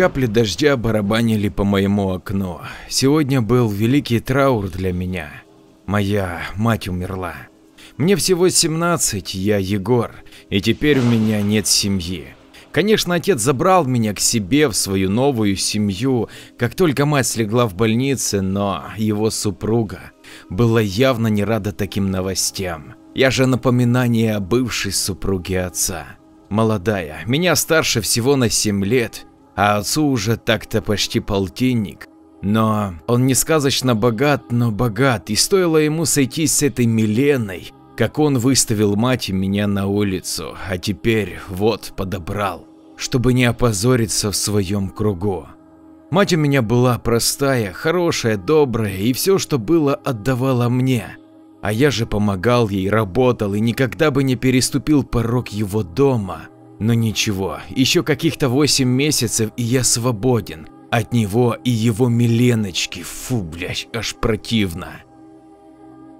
капли дождя барабанили по моему окну. Сегодня был великий траур для меня. Моя мать умерла. Мне всего 17, я Егор, и теперь у меня нет семьи. Конечно, отец забрал меня к себе в свою новую семью, как только мать слегла в больнице, но его супруга была явно не рада таким новостям. Я же напоминание о бывшей супруге отца. Молодая, меня старше всего на 7 лет, а отцу уже так-то почти полтинник. Но он не сказочно богат, но богат, и стоило ему сойтись с этой Миленой, как он выставил мать и меня на улицу, а теперь вот подобрал, чтобы не опозориться в своем кругу. Мать у меня была простая, хорошая, добрая и все, что было, отдавала мне. А я же помогал ей, работал и никогда бы не переступил порог его дома. Но ничего, еще каких-то 8 месяцев и я свободен. От него и его Миленочки, фу, блядь, аж противно.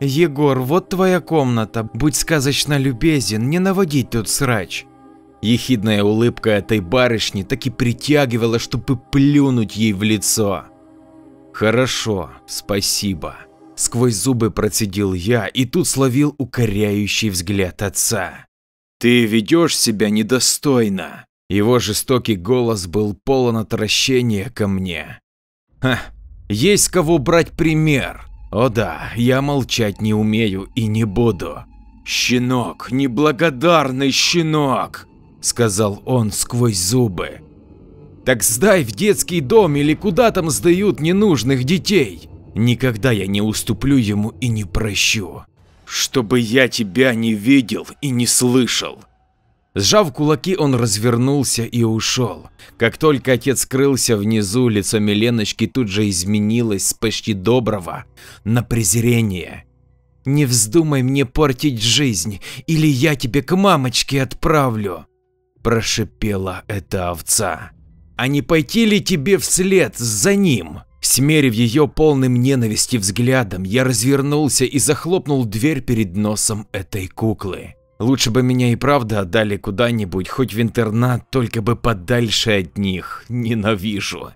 Егор, вот твоя комната, будь сказочно любезен, не наводить тут срач. Ехидная улыбка этой барышни так и притягивала, чтобы плюнуть ей в лицо. Хорошо, спасибо. Сквозь зубы процедил я и тут словил укоряющий взгляд отца. Ты ведешь себя недостойно. Его жестокий голос был полон отвращения ко мне. Ха, есть кого брать пример. О да, я молчать не умею и не буду. Щенок, неблагодарный щенок, сказал он сквозь зубы. Так сдай в детский дом или куда там сдают ненужных детей. Никогда я не уступлю ему и не прощу. Чтобы я тебя не видел и не слышал. Сжав кулаки, он развернулся и ушел. Как только отец скрылся внизу, лицо Миленочки тут же изменилось с почти доброго на презрение. «Не вздумай мне портить жизнь, или я тебе к мамочке отправлю!» – прошипела эта овца. «А не пойти ли тебе вслед за ним?» Смерив ее полным ненависти взглядом, я развернулся и захлопнул дверь перед носом этой куклы. Лучше бы меня и правда отдали куда-нибудь, хоть в интернат, только бы подальше от них. Ненавижу.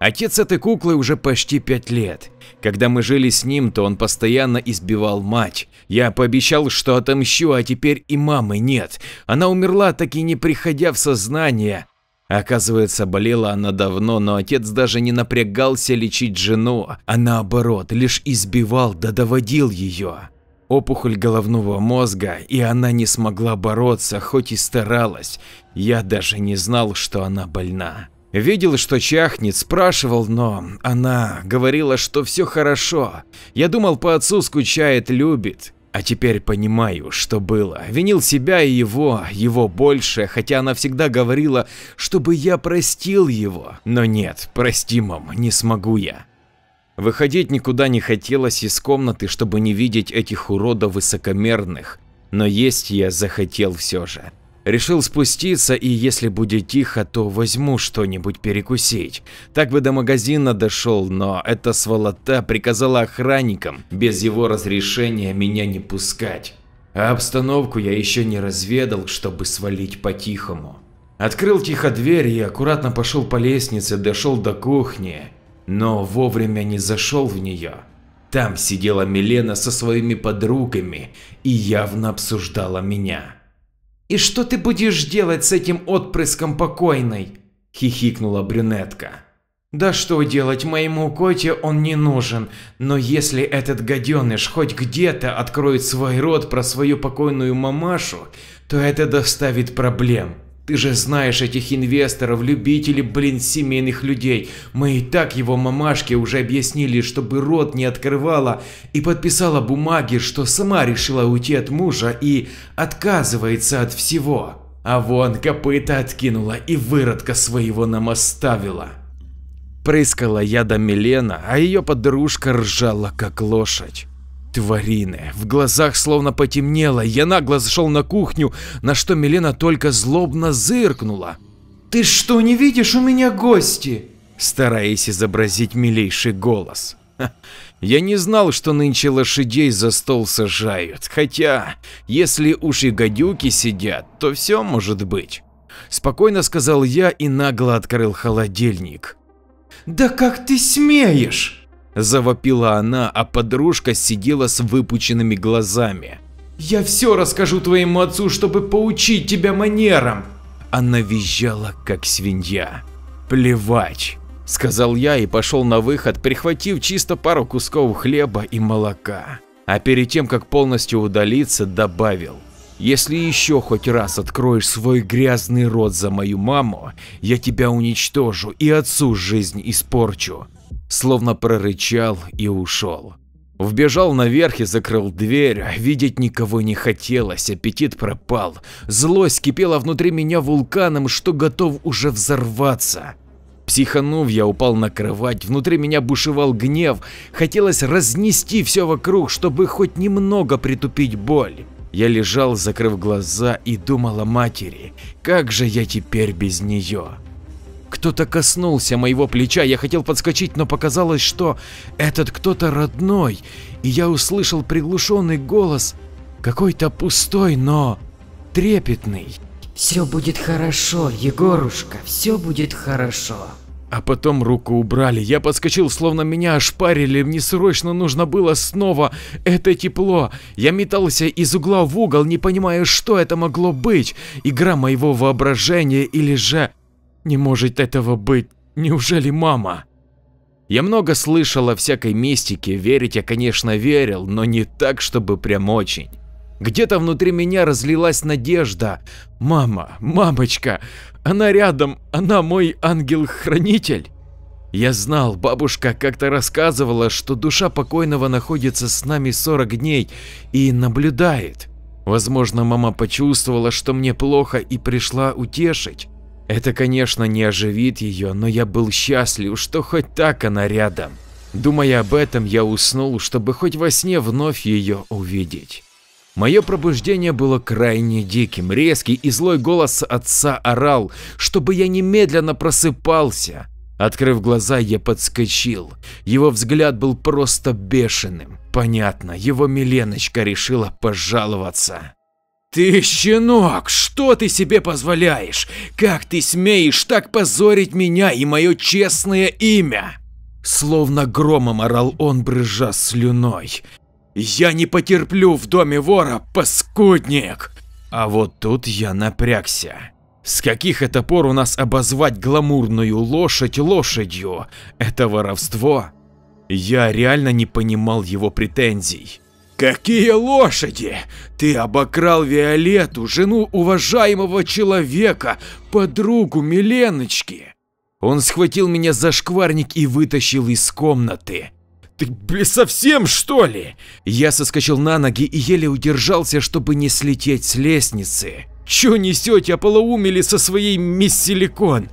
Отец этой куклы уже почти пять лет. Когда мы жили с ним, то он постоянно избивал мать. Я пообещал, что отомщу, а теперь и мамы нет. Она умерла, так и не приходя в сознание. Оказывается, болела она давно, но отец даже не напрягался лечить жену, а наоборот, лишь избивал да доводил ее. Опухоль головного мозга, и она не смогла бороться, хоть и старалась. Я даже не знал, что она больна. Видел, что чахнет, спрашивал, но она говорила, что все хорошо. Я думал, по отцу скучает, любит. А теперь понимаю, что было. Винил себя и его, его больше, хотя она всегда говорила, чтобы я простил его. Но нет, простимым не смогу я. Выходить никуда не хотелось из комнаты, чтобы не видеть этих уродов высокомерных, но есть я захотел все же. Решил спуститься и если будет тихо, то возьму что-нибудь перекусить. Так бы до магазина дошел, но эта сволота приказала охранникам без его разрешения меня не пускать. А обстановку я еще не разведал, чтобы свалить по-тихому. Открыл тихо дверь и аккуратно пошел по лестнице, дошел до кухни но вовремя не зашел в нее. Там сидела Милена со своими подругами и явно обсуждала меня. «И что ты будешь делать с этим отпрыском покойной?» – хихикнула брюнетка. «Да что делать, моему коте он не нужен, но если этот гаденыш хоть где-то откроет свой рот про свою покойную мамашу, то это доставит проблем. Ты же знаешь этих инвесторов, любителей, блин, семейных людей. Мы и так его мамашке уже объяснили, чтобы рот не открывала и подписала бумаги, что сама решила уйти от мужа и отказывается от всего. А вон копыта откинула и выродка своего нам оставила. Прыскала ядом Милена, а ее подружка ржала как лошадь. Тварины. В глазах словно потемнело, я нагло зашел на кухню, на что Милена только злобно зыркнула. «Ты что, не видишь, у меня гости?» Стараясь изобразить милейший голос. Я не знал, что нынче лошадей за стол сажают, хотя, если уж и гадюки сидят, то все может быть. спокойно сказал я и нагло открыл холодильник. Да как ты смеешь? Завопила она, а подружка сидела с выпученными глазами. Я все расскажу твоему отцу, чтобы поучить тебя манерам. Она визжала, как свинья. Плевать, сказал я и пошел на выход, прихватив чисто пару кусков хлеба и молока. А перед тем, как полностью удалиться, добавил. Если еще хоть раз откроешь свой грязный рот за мою маму, я тебя уничтожу и отцу жизнь испорчу. Словно прорычал и ушел. Вбежал наверх и закрыл дверь, видеть никого не хотелось, аппетит пропал, злость кипела внутри меня вулканом, что готов уже взорваться. Психанув, я упал на кровать, внутри меня бушевал гнев, хотелось разнести все вокруг, чтобы хоть немного притупить боль. Я лежал, закрыв глаза и думал о матери, как же я теперь без нее. Кто-то коснулся моего плеча, я хотел подскочить, но показалось, что этот кто-то родной, и я услышал приглушенный голос, какой-то пустой, но трепетный. Все будет хорошо, Егорушка, все будет хорошо. А потом руку убрали, я подскочил, словно меня ошпарили, мне срочно нужно было снова это тепло. Я метался из угла в угол, не понимая, что это могло быть, игра моего воображения или же... Не может этого быть, неужели мама? Я много слышал о всякой мистике, верить я, конечно, верил, но не так, чтобы прям очень. Где-то внутри меня разлилась надежда. Мама, мамочка, она рядом, она мой ангел-хранитель. Я знал, бабушка как-то рассказывала, что душа покойного находится с нами 40 дней и наблюдает. Возможно, мама почувствовала, что мне плохо и пришла утешить. Это, конечно, не оживит ее, но я был счастлив, что хоть так она рядом. Думая об этом, я уснул, чтобы хоть во сне вновь ее увидеть. Мое пробуждение было крайне диким, резкий и злой голос отца орал, чтобы я немедленно просыпался. Открыв глаза, я подскочил. Его взгляд был просто бешеным. Понятно, его Миленочка решила пожаловаться. «Ты, щенок, что ты себе позволяешь? Как ты смеешь так позорить меня и мое честное имя?» Словно громом орал он, брызжа слюной. «Я не потерплю в доме вора, паскудник!» А вот тут я напрягся. С каких это пор у нас обозвать гламурную лошадь лошадью? Это воровство? Я реально не понимал его претензий. Какие лошади? Ты обокрал Виолетту, жену уважаемого человека, подругу Миленочки. Он схватил меня за шкварник и вытащил из комнаты. Ты, блин, совсем что ли? Я соскочил на ноги и еле удержался, чтобы не слететь с лестницы. Чё несете, ополоумели со своей мисс Силикон?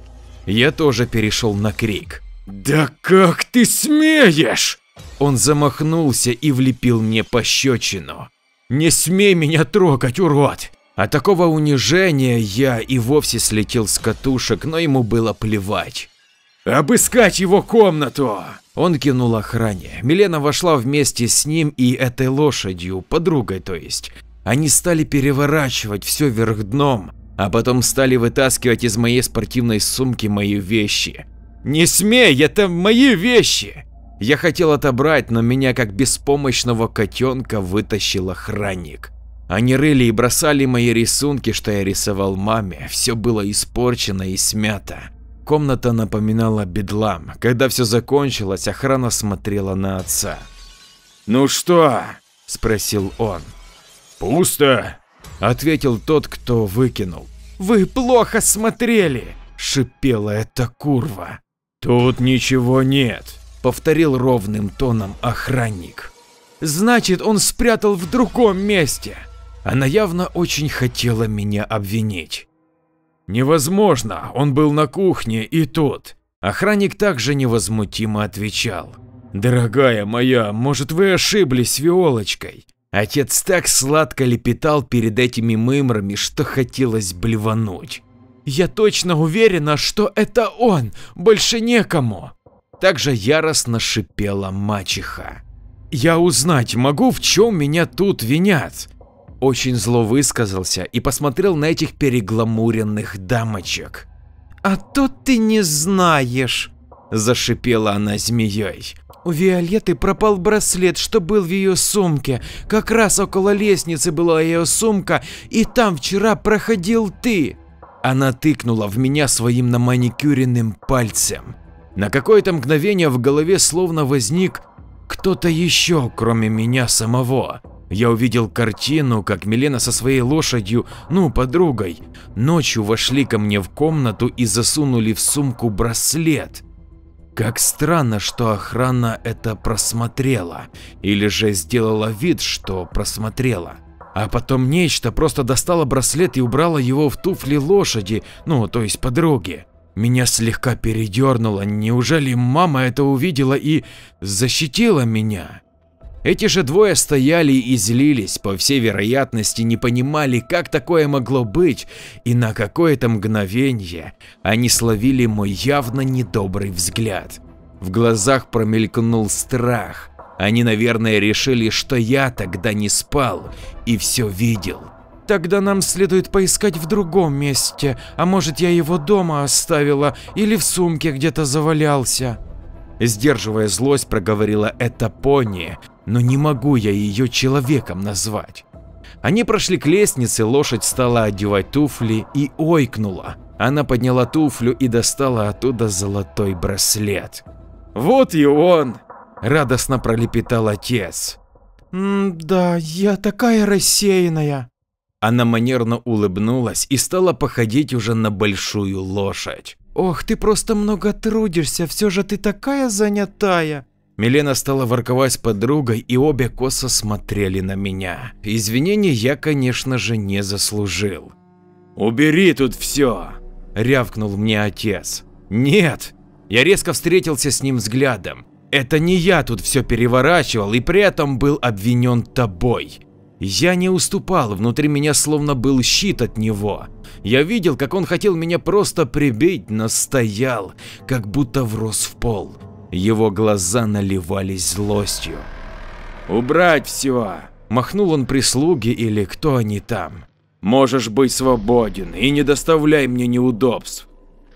Я тоже перешел на крик. Да как ты смеешь? Он замахнулся и влепил мне пощечину. «Не смей меня трогать, урод!» От такого унижения я и вовсе слетел с катушек, но ему было плевать. «Обыскать его комнату!» Он кинул охране. Милена вошла вместе с ним и этой лошадью, подругой то есть. Они стали переворачивать все вверх дном, а потом стали вытаскивать из моей спортивной сумки мои вещи. «Не смей, это мои вещи!» Я хотел отобрать, но меня как беспомощного котенка вытащил охранник. Они рыли и бросали мои рисунки, что я рисовал маме, все было испорчено и смято. Комната напоминала бедлам. Когда все закончилось, охрана смотрела на отца. «Ну что?» – спросил он. «Пусто», – ответил тот, кто выкинул. «Вы плохо смотрели!» – шипела эта курва. «Тут ничего нет», повторил ровным тоном охранник. Значит, он спрятал в другом месте. Она явно очень хотела меня обвинить. Невозможно, он был на кухне и тут. Охранник также невозмутимо отвечал. Дорогая моя, может вы ошиблись Виолочкой? Отец так сладко лепетал перед этими мымрами, что хотелось блевануть. Я точно уверена, что это он, больше некому также яростно шипела мачеха. «Я узнать могу, в чем меня тут винят?» очень зло высказался и посмотрел на этих перегламуренных дамочек. «А то ты не знаешь», – зашипела она змеей. У Виолетты пропал браслет, что был в ее сумке. Как раз около лестницы была ее сумка, и там вчера проходил ты. Она тыкнула в меня своим наманикюренным пальцем. На какое-то мгновение в голове словно возник кто-то еще, кроме меня самого. Я увидел картину, как Милена со своей лошадью, ну подругой, ночью вошли ко мне в комнату и засунули в сумку браслет. Как странно, что охрана это просмотрела, или же сделала вид, что просмотрела. А потом нечто просто достало браслет и убрало его в туфли лошади, ну то есть подруги. Меня слегка передернуло, неужели мама это увидела и защитила меня? Эти же двое стояли и злились, по всей вероятности не понимали, как такое могло быть, и на какое-то мгновение они словили мой явно недобрый взгляд. В глазах промелькнул страх. Они, наверное, решили, что я тогда не спал и все видел. Тогда нам следует поискать в другом месте, а может я его дома оставила или в сумке где-то завалялся. Сдерживая злость, проговорила эта пони, но не могу я ее человеком назвать. Они прошли к лестнице, лошадь стала одевать туфли и ойкнула. Она подняла туфлю и достала оттуда золотой браслет. «Вот и он!» – радостно пролепетал отец. «Да, я такая рассеянная», она манерно улыбнулась и стала походить уже на большую лошадь. «Ох, ты просто много трудишься, все же ты такая занятая!» Милена стала ворковать с подругой и обе косо смотрели на меня. Извинений я, конечно же, не заслужил. «Убери тут все!» – рявкнул мне отец. «Нет!» Я резко встретился с ним взглядом. «Это не я тут все переворачивал и при этом был обвинен тобой. Я не уступал, внутри меня словно был щит от него. Я видел, как он хотел меня просто прибить, но стоял, как будто врос в пол. Его глаза наливались злостью. «Убрать все!» – махнул он прислуги или кто они там. «Можешь быть свободен и не доставляй мне неудобств!»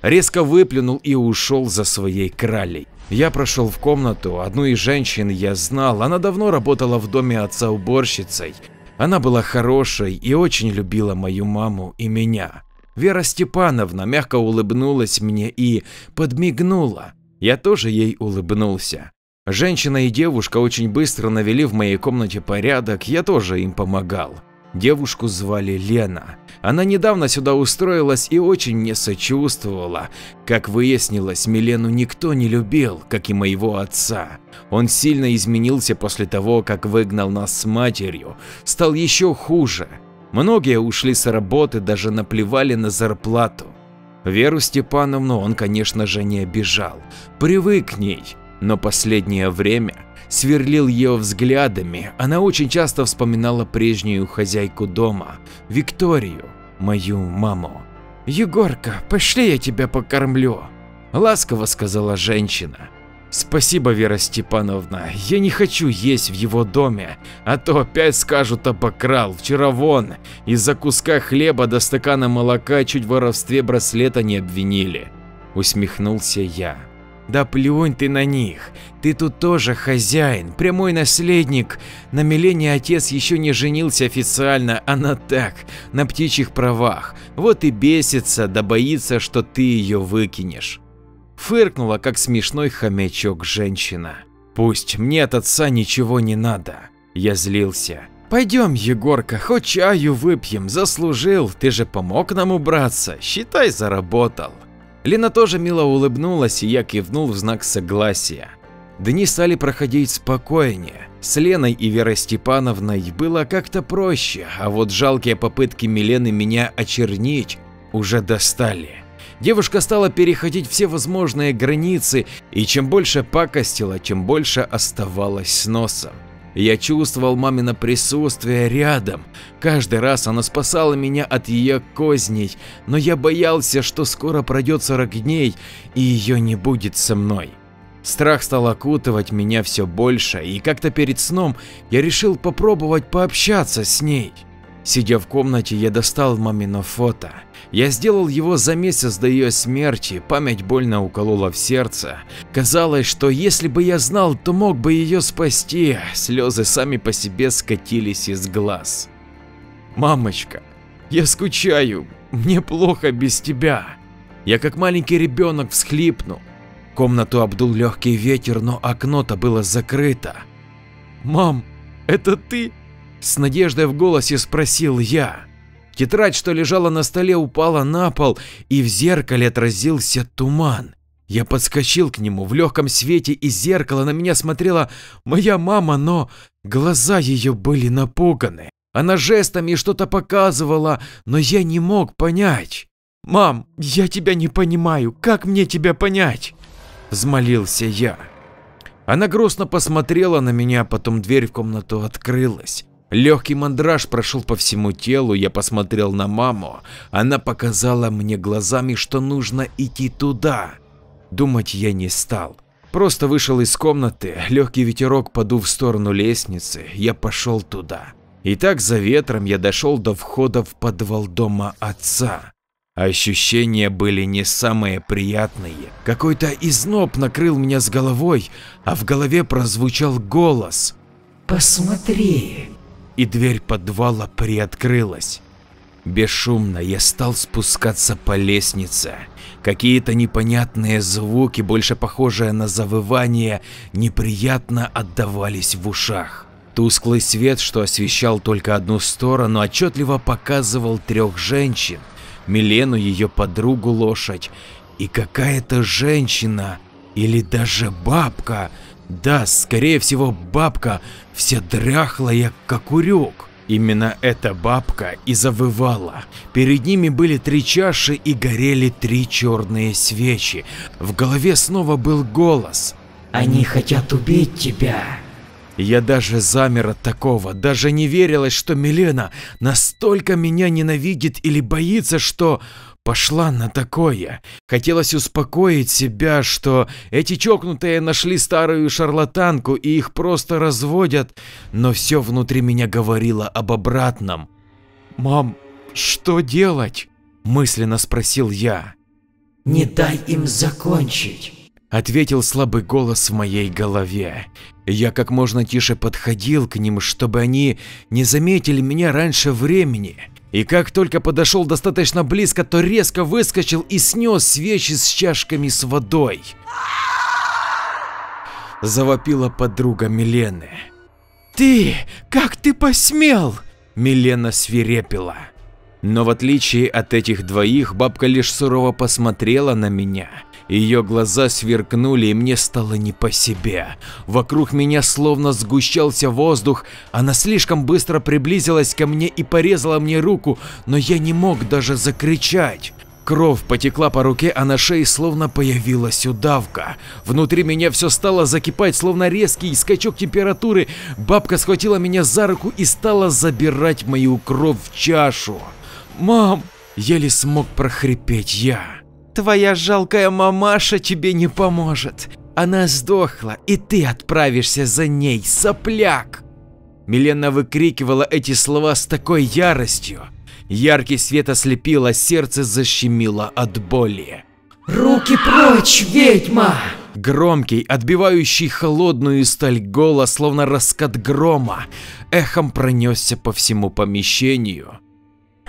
Резко выплюнул и ушел за своей кралей. Я прошел в комнату, одну из женщин я знал, она давно работала в доме отца уборщицей она была хорошей и очень любила мою маму и меня. Вера Степановна мягко улыбнулась мне и подмигнула. Я тоже ей улыбнулся. Женщина и девушка очень быстро навели в моей комнате порядок, я тоже им помогал. Девушку звали Лена. Она недавно сюда устроилась и очень мне сочувствовала. Как выяснилось, Милену никто не любил, как и моего отца. Он сильно изменился после того, как выгнал нас с матерью, стал еще хуже. Многие ушли с работы, даже наплевали на зарплату. Веру Степановну он, конечно же, не обижал, привык к ней, но последнее время сверлил ее взглядами, она очень часто вспоминала прежнюю хозяйку дома, Викторию, мою маму. «Егорка, пошли я тебя покормлю», – ласково сказала женщина. «Спасибо, Вера Степановна, я не хочу есть в его доме, а то опять скажут обокрал, вчера вон, из-за куска хлеба до стакана молока чуть в воровстве браслета не обвинили», – усмехнулся я. Да плюнь ты на них, ты тут тоже хозяин, прямой наследник. На Милене отец еще не женился официально, а на так, на птичьих правах. Вот и бесится, да боится, что ты ее выкинешь. Фыркнула, как смешной хомячок женщина. Пусть мне от отца ничего не надо. Я злился. Пойдем, Егорка, хоть чаю выпьем, заслужил, ты же помог нам убраться, считай заработал. Лина тоже мило улыбнулась, и я кивнул в знак согласия. Дни стали проходить спокойнее. С Леной и Верой Степановной было как-то проще, а вот жалкие попытки Милены меня очернить уже достали. Девушка стала переходить все возможные границы, и чем больше пакостила, тем больше оставалась с носом. Я чувствовал мамино присутствие рядом. Каждый раз она спасала меня от ее козней, но я боялся, что скоро пройдет 40 дней и ее не будет со мной. Страх стал окутывать меня все больше, и как-то перед сном я решил попробовать пообщаться с ней. Сидя в комнате, я достал мамино фото. Я сделал его за месяц до ее смерти, память больно уколола в сердце. Казалось, что если бы я знал, то мог бы ее спасти, слезы сами по себе скатились из глаз. Мамочка, я скучаю, мне плохо без тебя. Я как маленький ребенок всхлипнул. Комнату обдул легкий ветер, но окно-то было закрыто. Мам, это ты? С надеждой в голосе спросил я. Тетрадь, что лежала на столе, упала на пол, и в зеркале отразился туман. Я подскочил к нему, в легком свете из зеркала на меня смотрела моя мама, но глаза ее были напуганы. Она жестами что-то показывала, но я не мог понять. «Мам, я тебя не понимаю, как мне тебя понять?» – взмолился я. Она грустно посмотрела на меня, потом дверь в комнату открылась. Легкий мандраж прошел по всему телу, я посмотрел на маму. Она показала мне глазами, что нужно идти туда. Думать я не стал. Просто вышел из комнаты, легкий ветерок подув в сторону лестницы, я пошел туда. И так за ветром я дошел до входа в подвал дома отца. Ощущения были не самые приятные. Какой-то изноб накрыл меня с головой, а в голове прозвучал голос. Посмотри. И дверь подвала приоткрылась. Бесшумно я стал спускаться по лестнице. Какие-то непонятные звуки, больше похожие на завывание, неприятно отдавались в ушах. Тусклый свет, что освещал только одну сторону, отчетливо показывал трех женщин. Милену, ее подругу лошадь и какая-то женщина или даже бабка, да, скорее всего бабка, вся дряхлая, как урюк. Именно эта бабка и завывала. Перед ними были три чаши и горели три черные свечи. В голове снова был голос. Они хотят убить тебя. Я даже замер от такого, даже не верилось, что Милена настолько меня ненавидит или боится, что пошла на такое. Хотелось успокоить себя, что эти чокнутые нашли старую шарлатанку и их просто разводят, но все внутри меня говорило об обратном. «Мам, что делать?» – мысленно спросил я. Не дай им закончить. Ответил слабый голос в моей голове. Я как можно тише подходил к ним, чтобы они не заметили меня раньше времени. И как только подошел достаточно близко, то резко выскочил и снес свечи с чашками с водой. Завопила подруга Милены. «Ты! Как ты посмел?» Милена свирепила. Но в отличие от этих двоих, бабка лишь сурово посмотрела на меня. Ее глаза сверкнули, и мне стало не по себе. Вокруг меня словно сгущался воздух, она слишком быстро приблизилась ко мне и порезала мне руку, но я не мог даже закричать. Кровь потекла по руке, а на шее словно появилась удавка. Внутри меня все стало закипать, словно резкий скачок температуры. Бабка схватила меня за руку и стала забирать мою кровь в чашу. «Мам!» – еле смог прохрипеть я. «Твоя жалкая мамаша тебе не поможет. Она сдохла, и ты отправишься за ней, сопляк!» Милена выкрикивала эти слова с такой яростью. Яркий свет ослепил, а сердце защемило от боли. Руки прочь, ведьма! Громкий, отбивающий холодную сталь голос, словно раскат грома, эхом пронесся по всему помещению.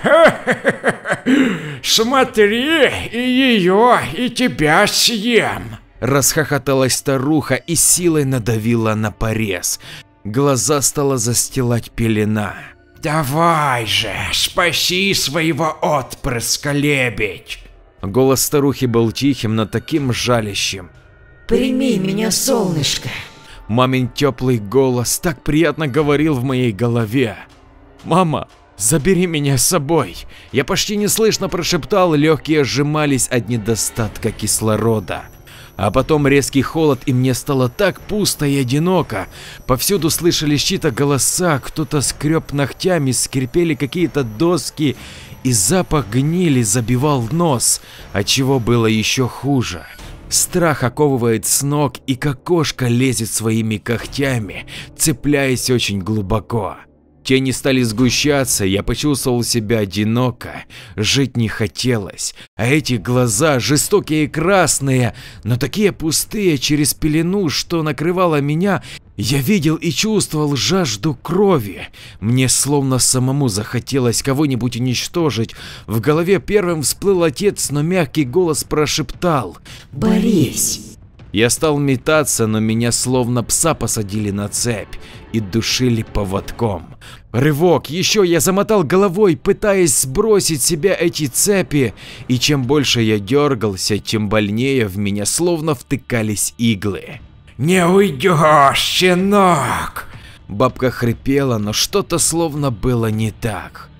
Смотри, и ее, и тебя съем. Расхохоталась старуха и силой надавила на порез. Глаза стала застилать пелена. Давай же, спаси своего отпрыска, лебедь. Голос старухи был тихим, но таким жалящим. Прими меня, солнышко. Мамин теплый голос так приятно говорил в моей голове. Мама, забери меня с собой. Я почти неслышно прошептал, легкие сжимались от недостатка кислорода. А потом резкий холод, и мне стало так пусто и одиноко. Повсюду слышались чьи-то голоса, кто-то скреб ногтями, скрипели какие-то доски, и запах гнили забивал нос, отчего было еще хуже. Страх оковывает с ног, и как кошка лезет своими когтями, цепляясь очень глубоко. Тени стали сгущаться, я почувствовал себя одиноко, жить не хотелось, а эти глаза, жестокие и красные, но такие пустые через пелену, что накрывало меня, я видел и чувствовал жажду крови. Мне словно самому захотелось кого-нибудь уничтожить. В голове первым всплыл отец, но мягкий голос прошептал Борись. Я стал метаться, но меня словно пса посадили на цепь и душили поводком. Рывок, еще я замотал головой, пытаясь сбросить себя эти цепи, и чем больше я дергался, тем больнее в меня словно втыкались иглы. Не уйдешь, щенок! Бабка хрипела, но что-то словно было не так.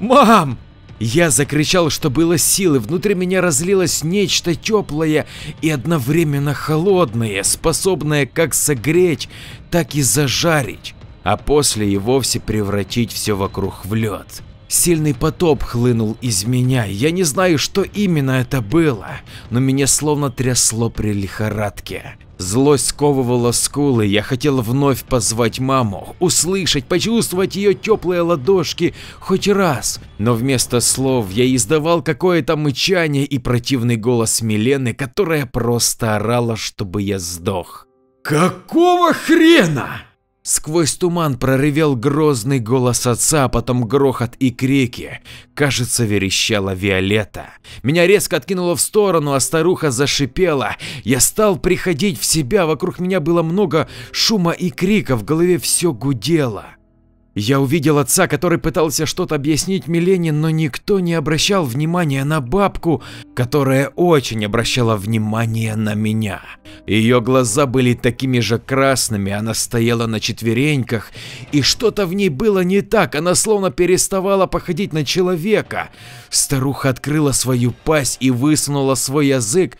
«Мам!» Я закричал, что было силы, внутри меня разлилось нечто теплое и одновременно холодное, способное как согреть, так и зажарить, а после и вовсе превратить все вокруг в лед. Сильный потоп хлынул из меня, я не знаю, что именно это было, но меня словно трясло при лихорадке. Злость сковывала скулы, я хотел вновь позвать маму, услышать, почувствовать ее теплые ладошки хоть раз, но вместо слов я издавал какое-то мычание и противный голос Милены, которая просто орала, чтобы я сдох. Какого хрена? Сквозь туман проревел грозный голос отца, а потом грохот и крики. Кажется, верещала Виолетта. Меня резко откинуло в сторону, а старуха зашипела. Я стал приходить в себя, вокруг меня было много шума и крика, в голове все гудело. Я увидел отца, который пытался что-то объяснить Милене, но никто не обращал внимания на бабку, которая очень обращала внимание на меня. Ее глаза были такими же красными, она стояла на четвереньках, и что-то в ней было не так, она словно переставала походить на человека. Старуха открыла свою пасть и высунула свой язык,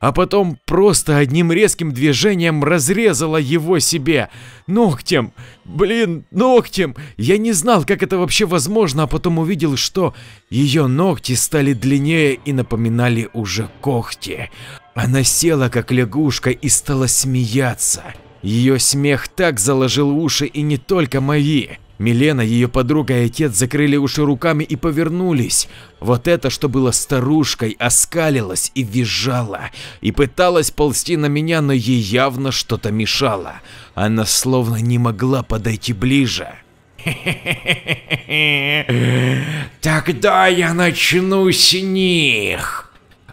а потом просто одним резким движением разрезала его себе. Ногтем. Блин, ногтем. Я не знал, как это вообще возможно, а потом увидел, что ее ногти стали длиннее и напоминали уже когти. Она села как лягушка и стала смеяться. Ее смех так заложил уши и не только мои. Милена, ее подруга и отец закрыли уши руками и повернулись. Вот это, что было старушкой, оскалилась и визжала, и пыталась ползти на меня, но ей явно что-то мешало. Она словно не могла подойти ближе. Тогда я начну с них.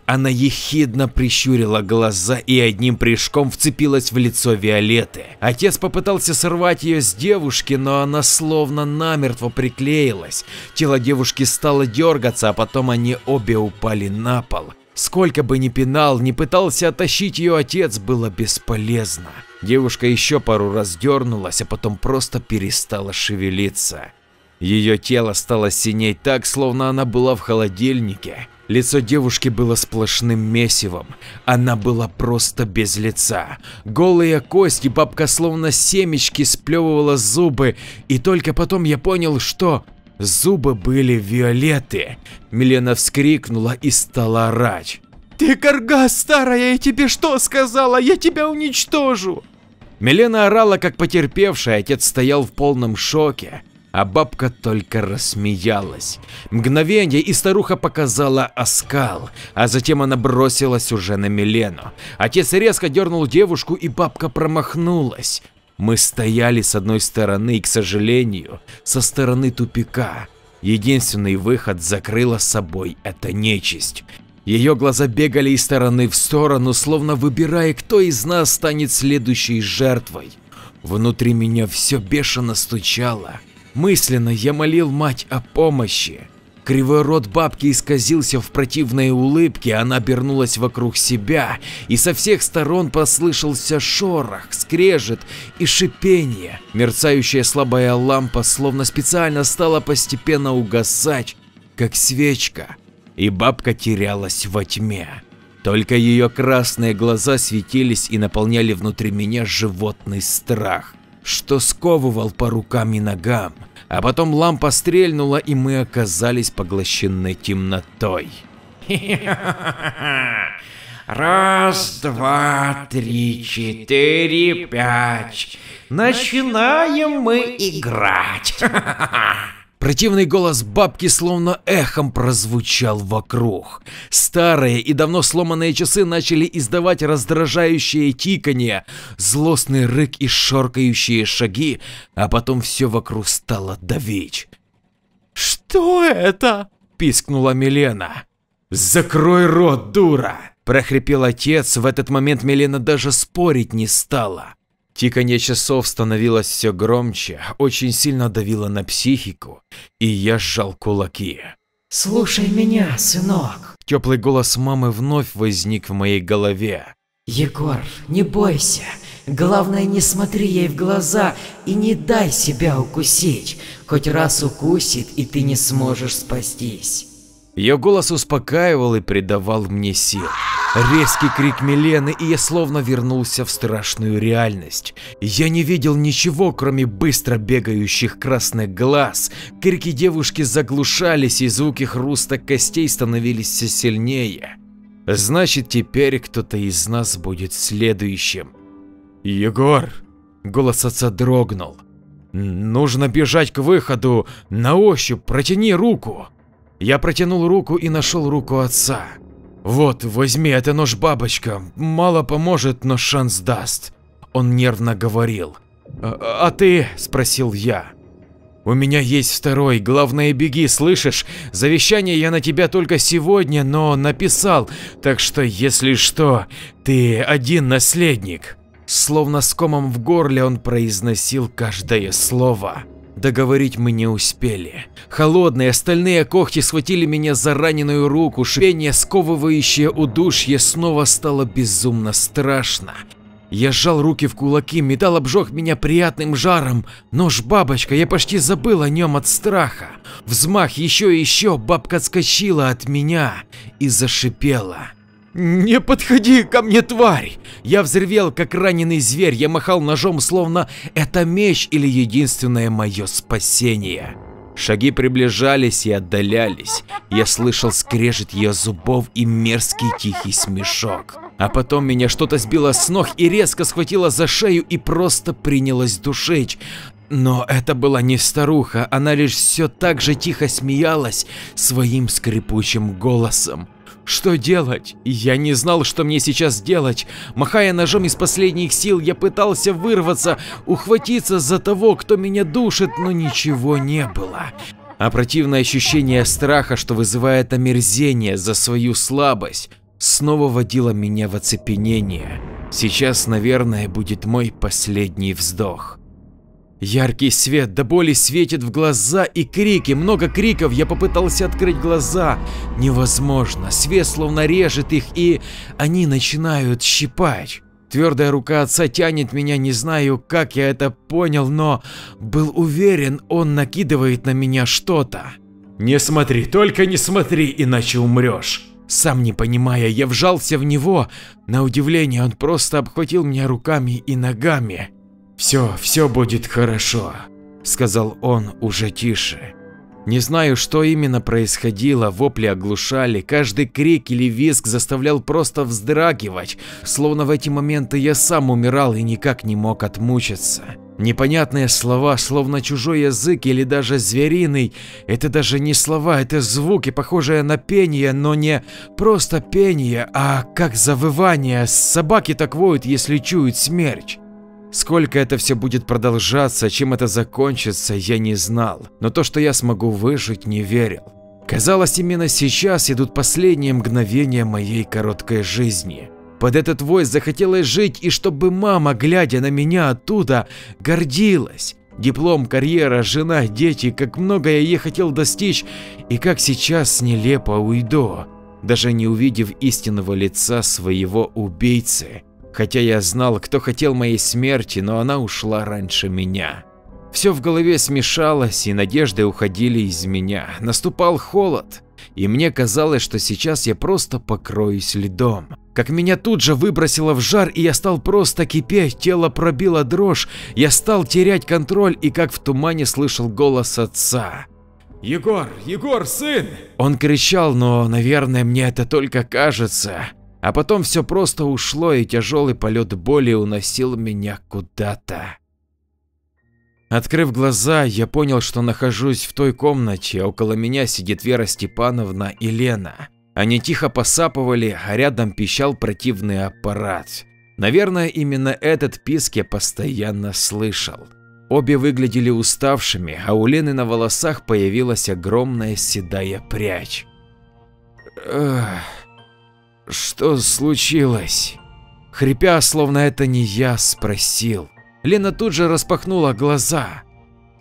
Она ехидно прищурила глаза и одним прыжком вцепилась в лицо Виолетты. Отец попытался сорвать ее с девушки, но она словно намертво приклеилась. Тело девушки стало дергаться, а потом они обе упали на пол. Сколько бы ни пинал, ни пытался оттащить ее отец, было бесполезно. Девушка еще пару раз дернулась, а потом просто перестала шевелиться. Ее тело стало синеть так, словно она была в холодильнике. Лицо девушки было сплошным месивом, она была просто без лица. Голые кости, бабка словно семечки сплевывала зубы, и только потом я понял, что зубы были виолеты. Милена вскрикнула и стала орать. Ты карга старая, я тебе что сказала? Я тебя уничтожу. Милена орала как потерпевшая, отец стоял в полном шоке а бабка только рассмеялась. Мгновение и старуха показала оскал, а затем она бросилась уже на Милену. Отец резко дернул девушку и бабка промахнулась. Мы стояли с одной стороны и, к сожалению, со стороны тупика. Единственный выход закрыла собой эта нечисть. Ее глаза бегали из стороны в сторону, словно выбирая, кто из нас станет следующей жертвой. Внутри меня все бешено стучало. Мысленно я молил мать о помощи. Кривой рот бабки исказился в противной улыбке, она обернулась вокруг себя, и со всех сторон послышался шорох, скрежет и шипение. Мерцающая слабая лампа словно специально стала постепенно угасать, как свечка, и бабка терялась во тьме. Только ее красные глаза светились и наполняли внутри меня животный страх, что сковывал по рукам и ногам а потом лампа стрельнула, и мы оказались поглощены темнотой. Раз, два, три, четыре, пять. Начинаем мы играть. Противный голос бабки словно эхом прозвучал вокруг. Старые и давно сломанные часы начали издавать раздражающее тиканье, злостный рык и шоркающие шаги, а потом все вокруг стало давить. «Что это?» – пискнула Милена. «Закрой рот, дура!» – прохрипел отец. В этот момент Милена даже спорить не стала. Тиканье часов становилось все громче, очень сильно давило на психику, и я сжал кулаки. Слушай меня, сынок. Теплый голос мамы вновь возник в моей голове. Егор, не бойся. Главное, не смотри ей в глаза и не дай себя укусить. Хоть раз укусит, и ты не сможешь спастись. Ее голос успокаивал и придавал мне сил. Резкий крик Милены, и я словно вернулся в страшную реальность. Я не видел ничего, кроме быстро бегающих красных глаз. Крики девушки заглушались, и звуки хруста костей становились все сильнее. Значит, теперь кто-то из нас будет следующим. Егор! Голос отца дрогнул. Нужно бежать к выходу. На ощупь протяни руку. Я протянул руку и нашел руку отца. Вот, возьми, это нож-бабочка. Мало поможет, но шанс даст. Он нервно говорил. А, а ты? спросил я. У меня есть второй, главное беги, слышишь? Завещание я на тебя только сегодня, но написал, так что если что, ты один наследник. Словно с комом в горле он произносил каждое слово. Договорить мы не успели. Холодные стальные когти схватили меня за раненую руку, шипение, сковывающее удушье, снова стало безумно страшно. Я сжал руки в кулаки, металл обжег меня приятным жаром. Нож-бабочка, я почти забыл о нем от страха. Взмах еще и еще, бабка отскочила от меня и зашипела. «Не подходи ко мне, тварь!» Я взревел, как раненый зверь, я махал ножом, словно это меч или единственное мое спасение. Шаги приближались и отдалялись. Я слышал скрежет ее зубов и мерзкий тихий смешок. А потом меня что-то сбило с ног и резко схватило за шею и просто принялось душить. Но это была не старуха, она лишь все так же тихо смеялась своим скрипучим голосом. Что делать? Я не знал, что мне сейчас делать. Махая ножом из последних сил, я пытался вырваться, ухватиться за того, кто меня душит, но ничего не было. А противное ощущение страха, что вызывает омерзение за свою слабость, снова водило меня в оцепенение. Сейчас, наверное, будет мой последний вздох. Яркий свет до боли светит в глаза и крики, много криков, я попытался открыть глаза. Невозможно, свет словно режет их и они начинают щипать. Твердая рука отца тянет меня, не знаю, как я это понял, но был уверен, он накидывает на меня что-то. Не смотри, только не смотри, иначе умрешь. Сам не понимая, я вжался в него. На удивление, он просто обхватил меня руками и ногами. «Все, все будет хорошо», – сказал он уже тише. Не знаю, что именно происходило, вопли оглушали, каждый крик или визг заставлял просто вздрагивать, словно в эти моменты я сам умирал и никак не мог отмучиться. Непонятные слова, словно чужой язык или даже звериный, это даже не слова, это звуки, похожие на пение, но не просто пение, а как завывание, собаки так воют, если чуют смерть. Сколько это все будет продолжаться, чем это закончится, я не знал, но то, что я смогу выжить, не верил. Казалось, именно сейчас идут последние мгновения моей короткой жизни. Под этот вой захотелось жить и чтобы мама, глядя на меня оттуда, гордилась. Диплом, карьера, жена, дети, как много я ей хотел достичь и как сейчас нелепо уйду, даже не увидев истинного лица своего убийцы. Хотя я знал, кто хотел моей смерти, но она ушла раньше меня. Все в голове смешалось, и надежды уходили из меня. Наступал холод, и мне казалось, что сейчас я просто покроюсь льдом. Как меня тут же выбросило в жар, и я стал просто кипеть, тело пробило дрожь, я стал терять контроль и как в тумане слышал голос отца. «Егор, Егор, сын!» Он кричал, но, наверное, мне это только кажется. А потом все просто ушло и тяжелый полет боли уносил меня куда-то. Открыв глаза, я понял, что нахожусь в той комнате, около меня сидит Вера Степановна и Лена. Они тихо посапывали, а рядом пищал противный аппарат. Наверное, именно этот писк я постоянно слышал. Обе выглядели уставшими, а у Лены на волосах появилась огромная седая прядь. Эх, что случилось? Хрипя, словно это не я, спросил. Лена тут же распахнула глаза.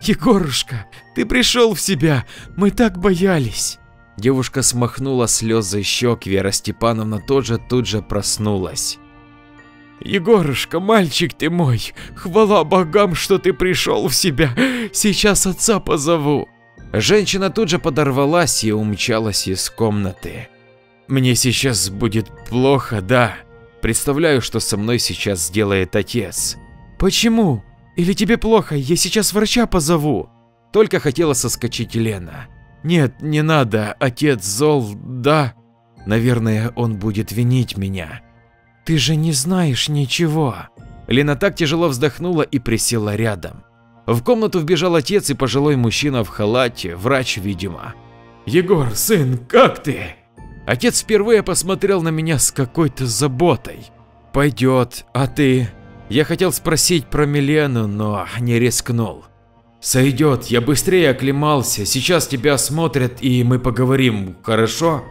Егорушка, ты пришел в себя, мы так боялись. Девушка смахнула слезы щек, Вера Степановна тоже тут же проснулась. Егорушка, мальчик ты мой, хвала богам, что ты пришел в себя, сейчас отца позову. Женщина тут же подорвалась и умчалась из комнаты. Мне сейчас будет плохо, да. Представляю, что со мной сейчас сделает отец. Почему? Или тебе плохо, я сейчас врача позову. Только хотела соскочить Лена. Нет, не надо, отец зол, да. Наверное, он будет винить меня. Ты же не знаешь ничего. Лена так тяжело вздохнула и присела рядом. В комнату вбежал отец и пожилой мужчина в халате, врач, видимо. Егор, сын, как ты? Отец впервые посмотрел на меня с какой-то заботой. Пойдет, а ты? Я хотел спросить про Милену, но не рискнул. Сойдет, я быстрее оклемался, сейчас тебя осмотрят и мы поговорим, хорошо?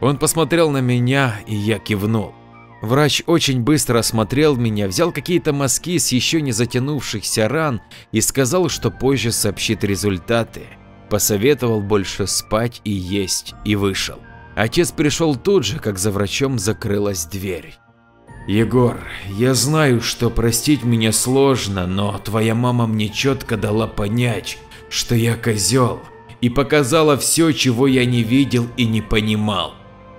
Он посмотрел на меня и я кивнул. Врач очень быстро осмотрел меня, взял какие-то мазки с еще не затянувшихся ран и сказал, что позже сообщит результаты. Посоветовал больше спать и есть и вышел. Отец пришел тут же, как за врачом закрылась дверь. Егор, я знаю, что простить меня сложно, но твоя мама мне четко дала понять, что я козел, и показала все, чего я не видел и не понимал.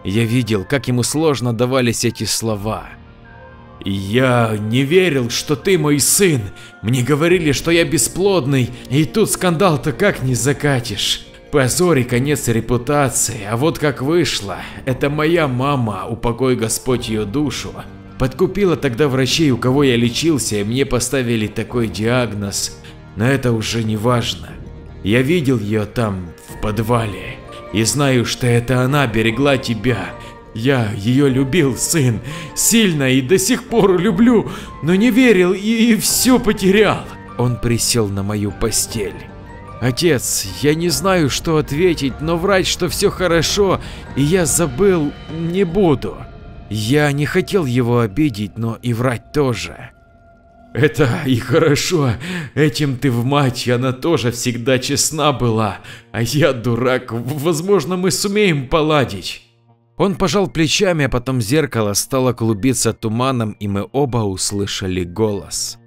Я видел, как ему сложно давались эти слова. Я не верил, что ты мой сын. Мне говорили, что я бесплодный, и тут скандал-то как не закатишь. Позор и конец репутации, а вот как вышло, это моя мама, упокой Господь ее душу, Подкупила тогда врачей, у кого я лечился, и мне поставили такой диагноз, но это уже не важно. Я видел ее там, в подвале, и знаю, что это она берегла тебя. Я ее любил, сын, сильно и до сих пор люблю, но не верил и, и все потерял. Он присел на мою постель. Отец, я не знаю, что ответить, но врать, что все хорошо, и я забыл, не буду. Я не хотел его обидеть, но и врать тоже. Это и хорошо, этим ты в мать, она тоже всегда честна была, а я дурак, возможно мы сумеем поладить. Он пожал плечами, а потом зеркало стало клубиться туманом, и мы оба услышали голос.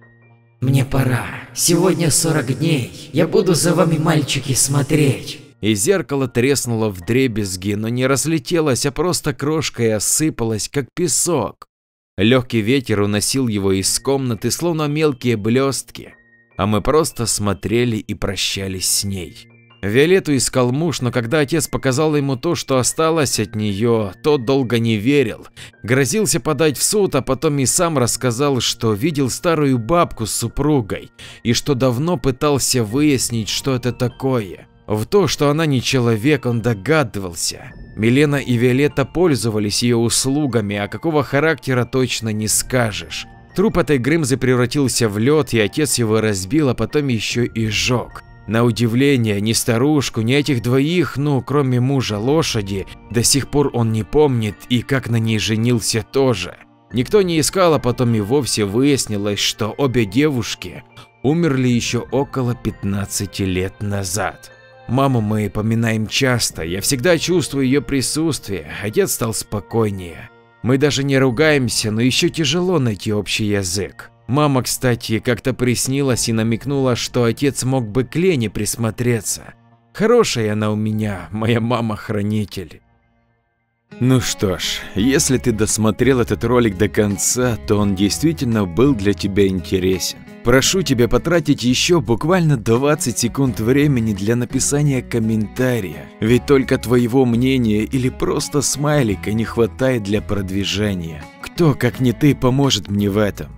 Мне пора, сегодня 40 дней, я буду за вами, мальчики, смотреть и зеркало треснуло в дребезги, но не разлетелось, а просто крошкой осыпалось, как песок. Легкий ветер уносил его из комнаты, словно мелкие блестки, а мы просто смотрели и прощались с ней. Виолетту искал муж, но когда отец показал ему то, что осталось от нее, тот долго не верил. Грозился подать в суд, а потом и сам рассказал, что видел старую бабку с супругой и что давно пытался выяснить, что это такое. В то, что она не человек, он догадывался. Милена и Виолетта пользовались ее услугами, а какого характера точно не скажешь. Труп этой Грымзы превратился в лед, и отец его разбил, а потом еще и сжег. На удивление, ни старушку, ни этих двоих, ну, кроме мужа лошади, до сих пор он не помнит и как на ней женился тоже. Никто не искал, а потом и вовсе выяснилось, что обе девушки умерли еще около 15 лет назад. Маму мы поминаем часто, я всегда чувствую ее присутствие, отец стал спокойнее. Мы даже не ругаемся, но еще тяжело найти общий язык. Мама, кстати, как-то приснилась и намекнула, что отец мог бы к Лене присмотреться. Хорошая она у меня, моя мама-хранитель. Ну что ж, если ты досмотрел этот ролик до конца, то он действительно был для тебя интересен. Прошу тебя потратить еще буквально 20 секунд времени для написания комментария, ведь только твоего мнения или просто смайлика не хватает для продвижения. Кто, как не ты, поможет мне в этом?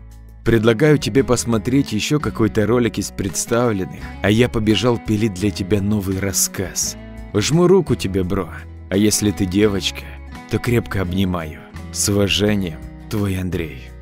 Предлагаю тебе посмотреть еще какой-то ролик из представленных, а я побежал пилить для тебя новый рассказ. Жму руку тебе, бро, а если ты девочка, то крепко обнимаю. С уважением, твой Андрей.